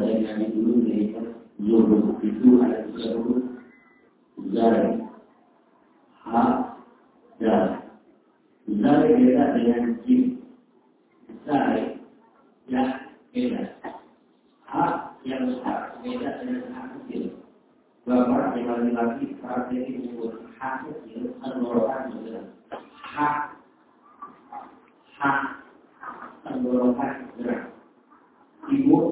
saya kami dulu dari zuhud itu ada huruf zari, ha, dan zari beda dengan jim, zari ya beda, ha yang besar beda dengan ha kecil. Bapak laki-laki praktek disebut hak kecil, tenggorokan juga. Hak, hak, tenggorokan gerak. Ibu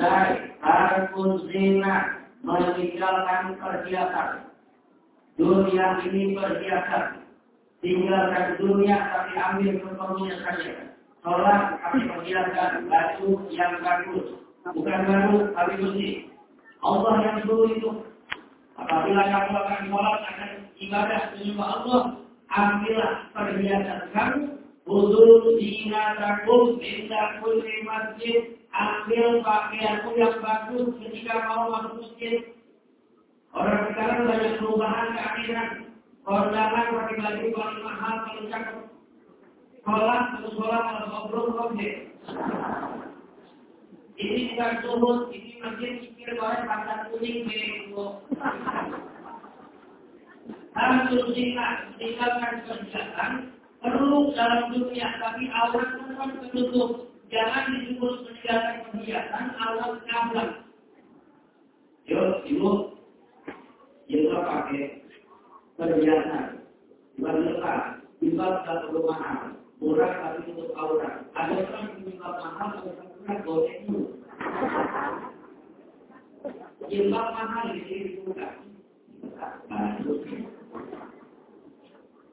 Zahid, harfun zina, meninggalkan perhiasan. Dunia ini perhiasan. Tinggalkan dunia tapi ambil sepenuhnya saja. Sholat tapi perhiasan baju yang bagus. Bukan baru tapi bersih. Allah yang dulu itu Apabila kamu akan sholat, akan ibadah menyembah Allah, ambillah perhiasan kamu, Wudhu dinatakum inda kulli masjid, ambil pakaianmu yang bagus ketika mau masuk masjid. Orang sekarang banyak perubahan keakhiran. Kondangan pakai baju paling mahal, paling cakep. Sholat, terus sholat, kalau ngobrol, ngobrol. Ini bukan turun, ini masjid pikir bahwa pantat kuning bego. Harus tinggalkan kerjaan, perlu dalam dunia, tapi aurat tetap tertutup. Jangan disebut meninggalkan kegiatan, aurat kabel. Yuk, ibu, kita pakai perhiasan, bukan lepas, bisa tak perlu mahal, murah tapi untuk aurat. Ada orang yang minta mahal, ada orang boleh dulu. Jilbab mahal di sini dibuka.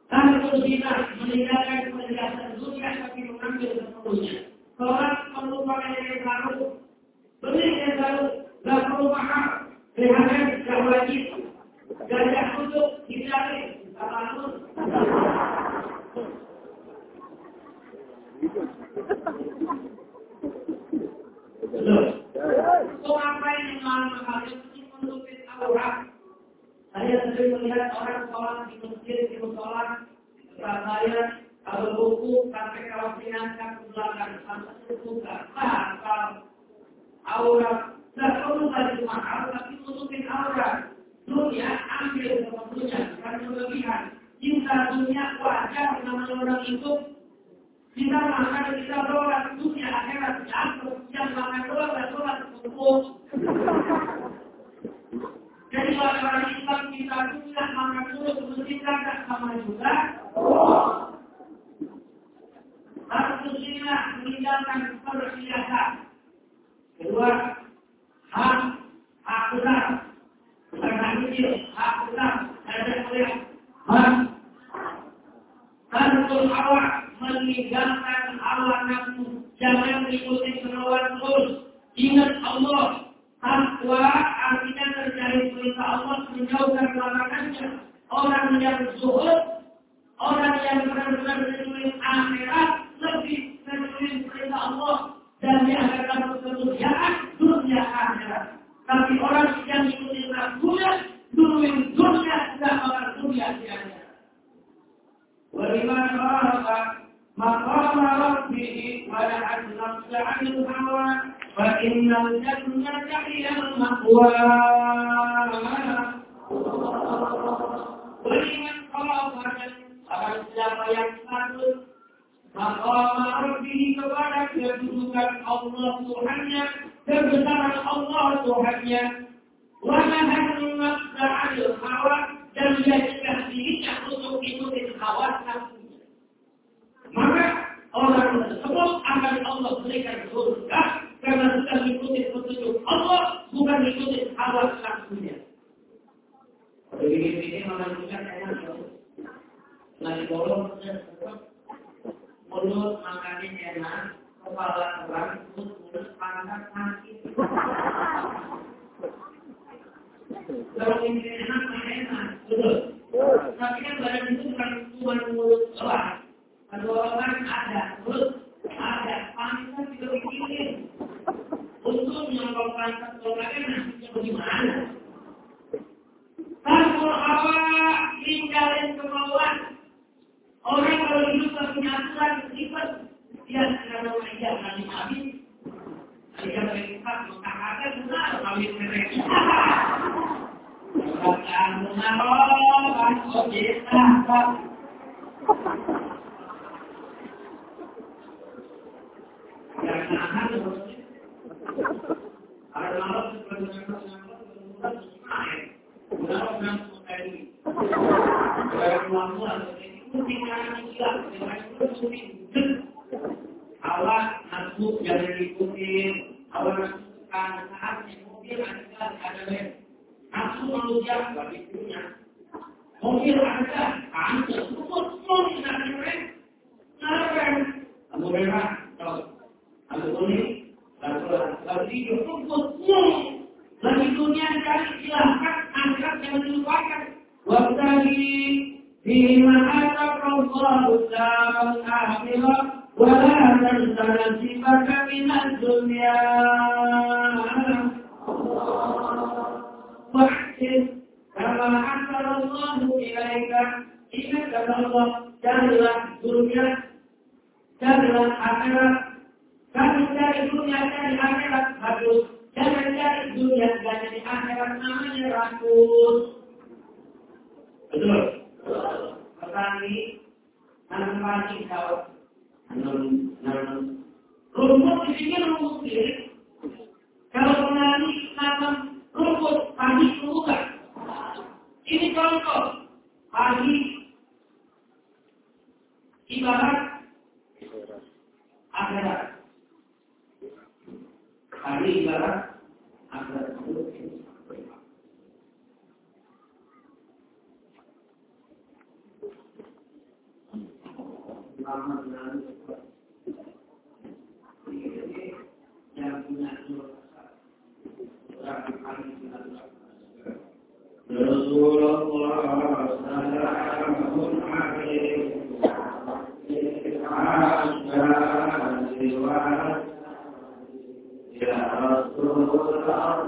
Tanpa zina meninggalkan perhiasan dunia tapi mengambil sepenuhnya. Sholat perlu pakai yang baru, beli yang baru, tidak perlu mahal. Rehanan tidak wajib. Gajah untuk dicari, apa pun. Melihat orang sholat di di musola. Nah, aurat aurat. Dunia ambil wajar itu kita makan, kita sholat, dunia akhirat jatuh, yang makan doang, dan sholat cukup. Jadi orang Islam kita dunia makan dulu, kemudian tidak sama juga. Harus zina meninggalkan perhiasan. Kedua, hak hak benar. Bukan hak kecil, hak benar. Ada yang hak Harus awak meninggalkan Allah nafsu. Jangan mengikuti kemauan terus. Ingat Allah. Takwa artinya terjadi perintah Allah menjauhkan larangannya. Orang yang zuhud, orang yang benar-benar menulis akhirat lebih menulis perintah Allah dan dia akan dapat kemuliaan خاف مقام ربه ونهى النفس عن الهوى فإن الجنة هي المأوى ولمن خاف من siapa yang takut maqam rabbih kepada kedudukan Allah Tuhannya kebesaran Allah Tuhannya wa nahan nafsa 'anil Orang tersebut akan Allah berikan surga karena sudah mengikuti petunjuk Allah bukan mengikuti hawa nafsunya. Begini-begini menentukan enak Lagi bolong mulut makannya enak, kepala kurang, mulut pantat sakit. Kalau ini enak, enak, betul. Tapi kan badan itu bukan cuma mulut doang. Tenggorokan mulut ada, Hawa tinggalin kemauan. Orang kalau hidup tak punya aturan dia mau aja nanti habis. Dia berempat, ada benar kawin mereka. Bukan menaruh, objek awak nafsu jangan diikutin awak nafsu kan saat mungkin ada ada nafsu manusia bagi dunia mungkin ada kan semua semua tidak ada Kenapa? Kamu memang tahu. Kamu ini lagi cukup lagi dunia cari silahkan angkat jangan dilupakan. Wabtagi فيما آتاك الله الدار الآخرة ولا تنس نصيبك من الدنيا واحسن كما أحسن الله إليك إنك الله جعل الدنيا جعل الآخرة kamu cari dunia cari akhirat bagus jangan cari dunia dan cari akhirat namanya rakus betul petani nanam padi nanam rumput di sini rumput sendiri. Kalau petani nanam rumput padi bukan ini contoh padi ibarat akhirat padi ibarat akhirat sama dengan yang punya Rasulullah sallallahu alaihi wasallam Ya Rasulullah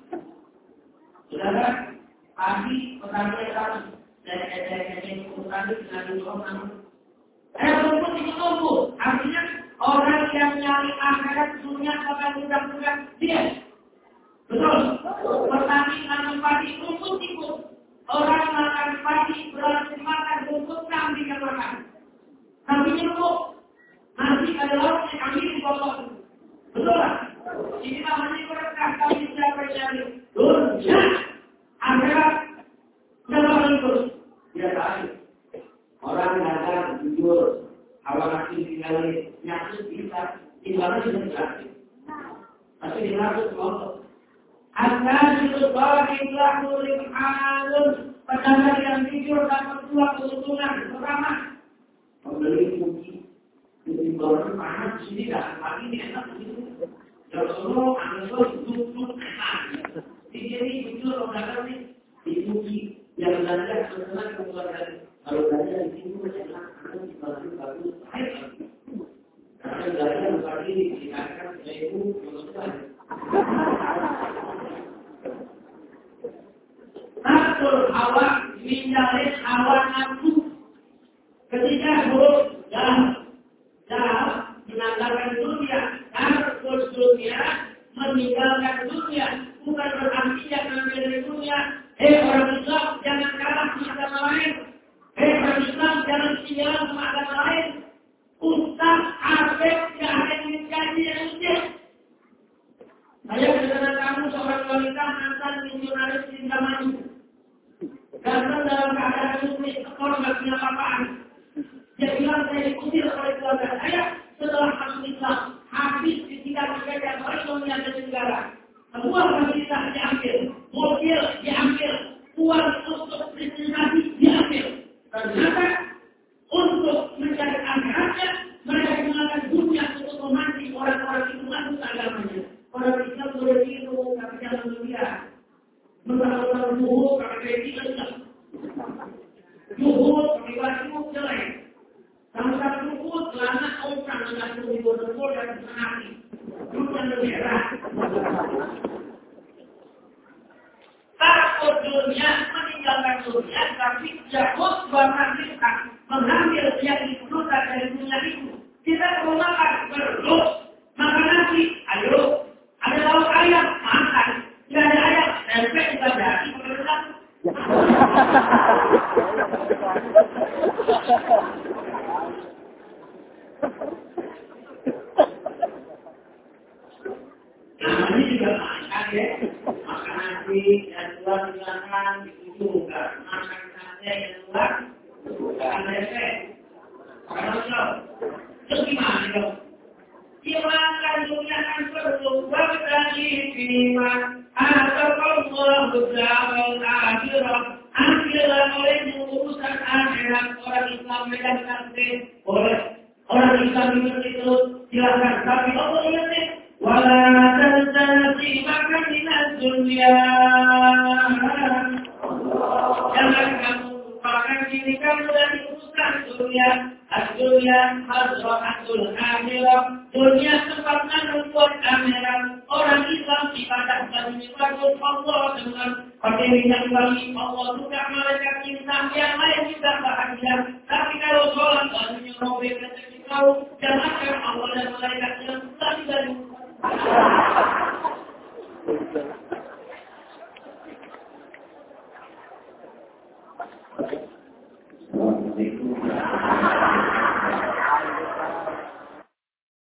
Saudara, pagi yang dan ecek-ecek petani dengan itu. Artinya orang yang nyari akhirat dunia dia. Betul. Petani nanam padi rumput. Orang makan padi berarti makan rumput kambing yang makan. Nanti ada kambing dipotong. Betul lah. Ini namanya berkah kami siapa yang. Akhirat. Jangan terus. Dia tahu. Orang dagang jujur, tinggalin, nyatu bisa, tinggalnya sudah gratis. Tapi di nafsu Allah. Akan itu bagi pelaku alim Pedagang yang tidur dapat dua keuntungan. Pertama, membeli kunci. Di bawah panas di sini dah. Pagi ini enak. Ya Rasulullah, anda duduk-duduk enak. Di sini itu roda ini dikunci. Yang belanja sebenarnya kemudian kalau belanja di sini macam mana? Anda di bawah bagus. Karena belanja bukan ini dikatakan saya itu menurut Takul hawa minjalin hawa nafsu. Ketika huruf dalam dalam menanggalkan dunia, takul dunia, meninggalkan dunia, bukan berarti yang mengambil dari dunia. Eh orang Islam jangan kalah sama agama lain. Eh orang Islam jangan tinggal sama agama lain. Ustaz Arif tidak ada yang menjadi yang Saya dengan kamu seorang wanita mantan misionaris di zaman Datang dalam keadaan muslim, sekolah nggak punya apa-apaan. Dia bilang saya diusir oleh keluarga saya setelah masuk Islam. Habis ketika menjadi ekonominya dan negara. Semua fasilitas diambil, mobil diambil, uang untuk destinasi diambil. Ternyata untuk mencari akhiratnya, mereka menggunakan dunia untuk memancing orang-orang itu masuk agamanya. Orang Islam boleh itu, tapi jangan dunia. Menurut zuhur pakai tidak Zuhur pakai baju jelek. Sampai zuhur celana orang dengan zuhur dan senati. Bukan merah. Takut dunia meninggalkan dunia, tapi jauh kita mengambil yang diperlukan dari dunia itu. Kita perlu makan, perlu makan nasi, ayo. Ada lauk ayam, makan. Tidak ada ayam, tempe juga jadi. Nah, ini juga makan ya. Makan nasi, dan luar silakan, juga. Makan yang luar. Kalau gimana akhirat. Ambillah oleh urusan orang Islam. Orang Islam itu silakan. Tapi Allah akhirat. Dunia tempatnya membuat akhirat. Orang Islam bagi bagus Allah dengan pendirian bagi Allah juga malaikat cinta yang lain juga bahagia. Tapi kalau sholat bajunya robek rezeki kau, jangankan Allah dan malaikatnya lagi dari